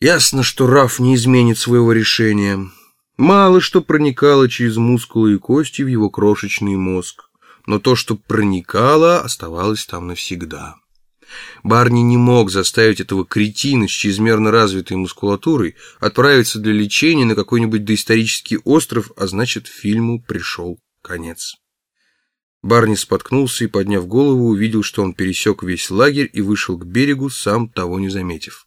Ясно, что Раф не изменит своего решения. Мало что проникало через мускулы и кости в его крошечный мозг, но то, что проникало, оставалось там навсегда. Барни не мог заставить этого кретина с чрезмерно развитой мускулатурой отправиться для лечения на какой-нибудь доисторический остров, а значит, фильму пришел конец. Барни споткнулся и, подняв голову, увидел, что он пересек весь лагерь и вышел к берегу, сам того не заметив.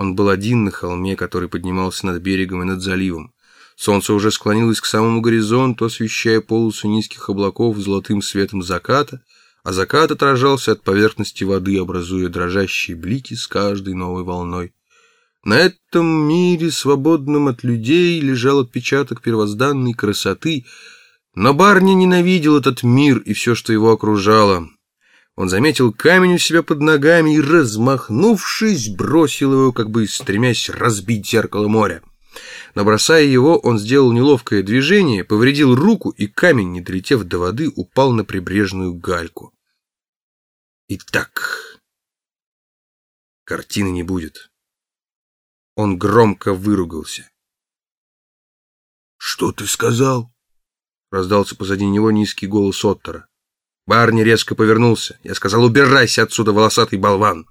Он был один на холме, который поднимался над берегом и над заливом. Солнце уже склонилось к самому горизонту, освещая полосу низких облаков золотым светом заката, а закат отражался от поверхности воды, образуя дрожащие блики с каждой новой волной. На этом мире, свободном от людей, лежал отпечаток первозданной красоты, но Барни ненавидел этот мир и все, что его окружало. Он заметил камень у себя под ногами и, размахнувшись, бросил его, как бы стремясь разбить зеркало моря. Но бросая его, он сделал неловкое движение, повредил руку, и камень, не долетев до воды, упал на прибрежную гальку. Итак, картины не будет. Он громко выругался. «Что ты сказал?» — раздался позади него низкий голос Оттера. Барни резко повернулся. Я сказал, убирайся отсюда, волосатый болван.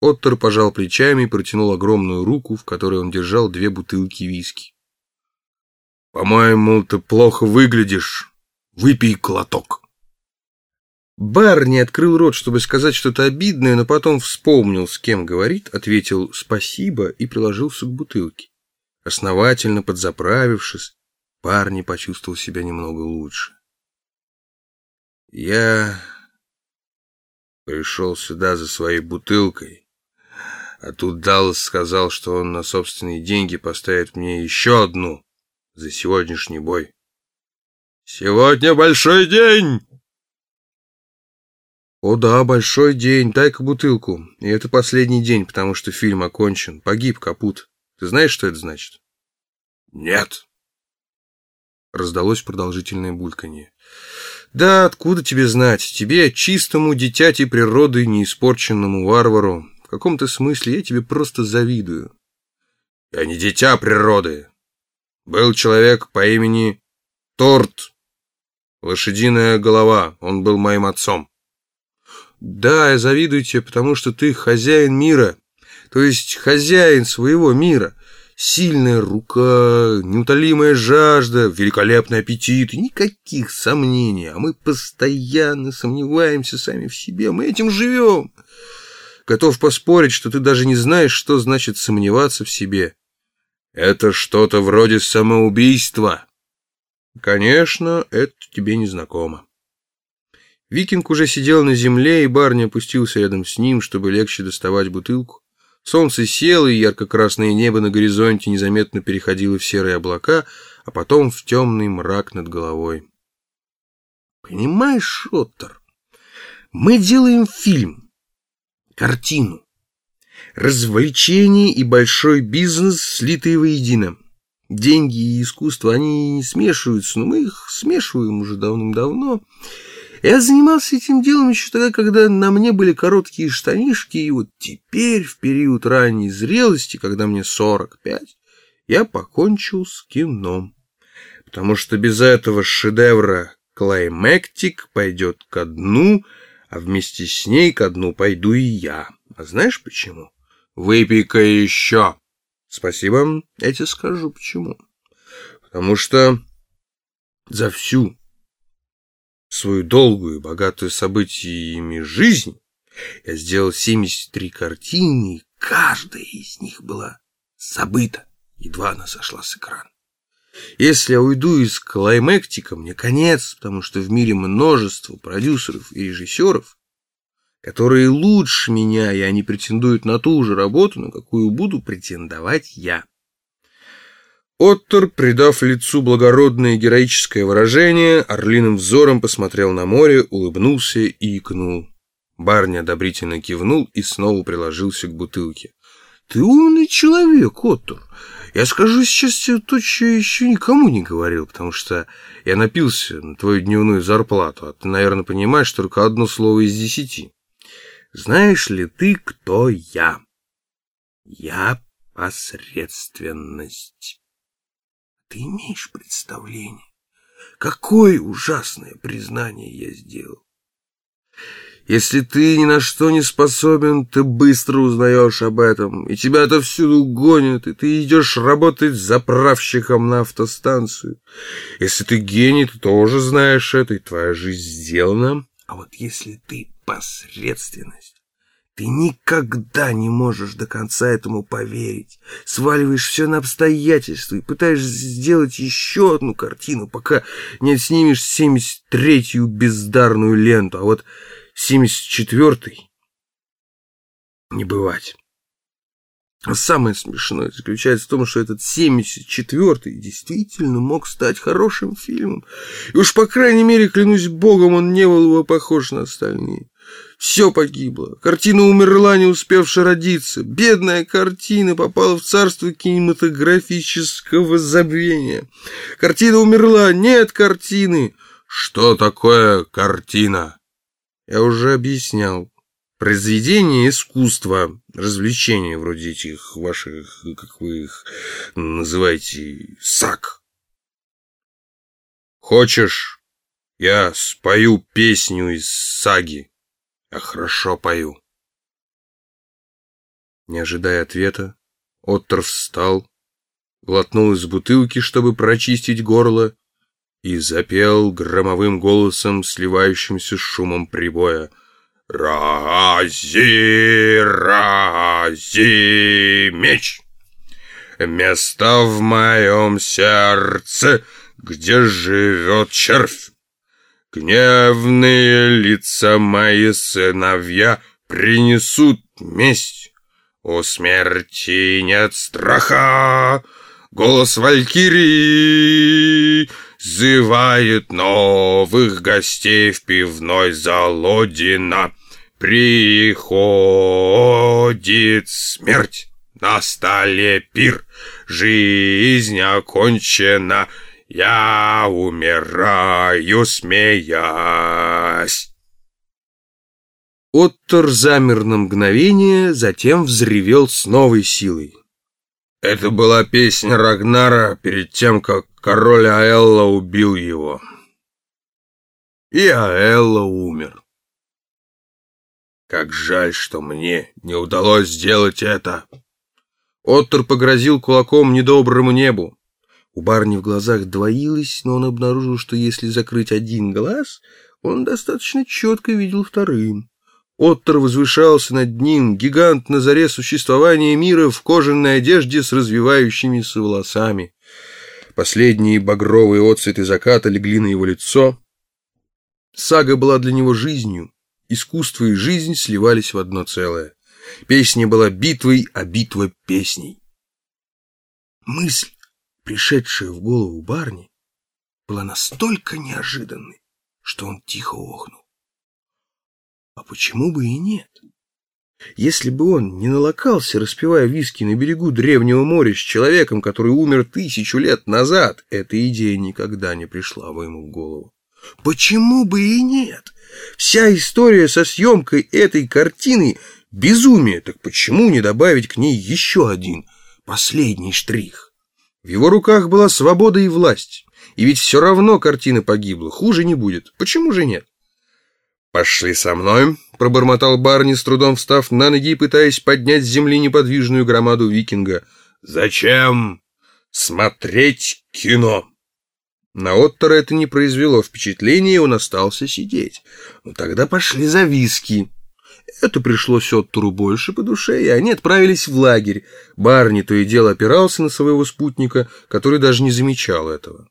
Оттер пожал плечами и протянул огромную руку, в которой он держал две бутылки виски. «По-моему, ты плохо выглядишь. Выпей глоток». Барни открыл рот, чтобы сказать что-то обидное, но потом вспомнил, с кем говорит, ответил «спасибо» и приложился к бутылке. Основательно подзаправившись, Барни почувствовал себя немного лучше. Я пришел сюда за своей бутылкой, а тут Даллас сказал, что он на собственные деньги поставит мне еще одну за сегодняшний бой. Сегодня большой день! О да, большой день, дай-ка бутылку. И это последний день, потому что фильм окончен. Погиб капут. Ты знаешь, что это значит? Нет. Раздалось продолжительное бульканье. Да, откуда тебе знать? Тебе, чистому дитяти природы, неиспорченному варвару. В каком-то смысле я тебе просто завидую. Я не дитя природы. Был человек по имени Торт. Лошадиная голова. Он был моим отцом. Да, я завидую тебе, потому что ты хозяин мира. То есть хозяин своего мира. Сильная рука, неутолимая жажда, великолепный аппетит, никаких сомнений. А мы постоянно сомневаемся сами в себе, мы этим живем. Готов поспорить, что ты даже не знаешь, что значит сомневаться в себе. Это что-то вроде самоубийства. Конечно, это тебе не знакомо. Викинг уже сидел на земле, и Барни опустился рядом с ним, чтобы легче доставать бутылку. Солнце село, и ярко-красное небо на горизонте незаметно переходило в серые облака, а потом в темный мрак над головой. Понимаешь, Шоттер, мы делаем фильм, картину. Развлечение и большой бизнес, слитые воедино. Деньги и искусство, они не смешиваются, но мы их смешиваем уже давным-давно. Я занимался этим делом еще тогда, когда на мне были короткие штанишки, и вот теперь, в период ранней зрелости, когда мне 45, я покончил с кино. Потому что без этого шедевра клаймектик пойдет ко дну, а вместе с ней ко дну пойду и я. А знаешь почему? Выпей-ка еще. Спасибо, я тебе скажу почему. Потому что за всю свою долгую, богатую событиями жизнь, я сделал 73 картины, и каждая из них была забыта, едва она сошла с экрана. Если я уйду из клаймектика, мне конец, потому что в мире множество продюсеров и режиссеров, которые лучше меня, и они претендуют на ту же работу, на какую буду претендовать я. Оттор, придав лицу благородное героическое выражение, орлиным взором посмотрел на море, улыбнулся и икнул. Барни одобрительно кивнул и снова приложился к бутылке. — Ты умный человек, Оттор. Я скажу сейчас тебе то, что я еще никому не говорил, потому что я напился на твою дневную зарплату, а ты, наверное, понимаешь только одно слово из десяти. Знаешь ли ты, кто я? Я посредственность. Ты имеешь представление, какое ужасное признание я сделал? Если ты ни на что не способен, ты быстро узнаешь об этом, и тебя отовсюду гонят, и ты идешь работать заправщиком на автостанцию. Если ты гений, ты тоже знаешь это, и твоя жизнь сделана. А вот если ты посредственность, ты никогда не можешь до конца этому поверить. Сваливаешь все на обстоятельства и пытаешься сделать еще одну картину, пока не снимешь 73-ю бездарную ленту. А вот 74-й не бывать. А самое смешное заключается в том, что этот 74-й действительно мог стать хорошим фильмом. И уж, по крайней мере, клянусь богом, он не был бы похож на остальные. Все погибло. Картина умерла, не успевши родиться. Бедная картина попала в царство кинематографического забвения. Картина умерла, нет картины. Что такое картина? Я уже объяснял. Произведение искусства, развлечения вроде этих ваших, как вы их называете, сак. Хочешь, я спою песню из саги? Я хорошо пою. Не ожидая ответа, Оттер встал, глотнул из бутылки, чтобы прочистить горло, и запел громовым голосом, сливающимся с шумом прибоя. «Рази, рази меч! Место в моем сердце, где живет червь! Гневные лица мои сыновья принесут месть. У смерти нет страха, голос валькирии Зывает новых гостей в пивной Залодина. Приходит смерть, на столе пир, жизнь окончена, я умираю, смеясь. Оттор замер на мгновение, затем взревел с новой силой. Это была песня Рагнара перед тем, как король Аэлла убил его. И Аэлла умер. Как жаль, что мне не удалось сделать это. Оттор погрозил кулаком недоброму небу. У барни в глазах двоилось, но он обнаружил, что если закрыть один глаз, он достаточно четко видел вторым. Оттер возвышался над ним, гигант на заре существования мира в кожаной одежде с развивающимися волосами. Последние багровые отцветы заката легли на его лицо. Сага была для него жизнью. Искусство и жизнь сливались в одно целое. Песня была битвой, а битва — песней. Мысль, пришедшая в голову Барни, была настолько неожиданной, что он тихо охнул. А почему бы и нет? Если бы он не налокался, распивая виски на берегу древнего моря с человеком, который умер тысячу лет назад, эта идея никогда не пришла бы ему в голову. Почему бы и нет? Вся история со съемкой этой картины — безумие, так почему не добавить к ней еще один, последний штрих? В его руках была свобода и власть, и ведь все равно картина погибла, хуже не будет. Почему же нет? «Пошли со мной», — пробормотал Барни, с трудом встав на ноги и пытаясь поднять с земли неподвижную громаду викинга. «Зачем смотреть кино?» На Оттера это не произвело впечатления, и он остался сидеть. Ну тогда пошли за виски. Это пришлось Оттору больше по душе, и они отправились в лагерь. Барни то и дело опирался на своего спутника, который даже не замечал этого.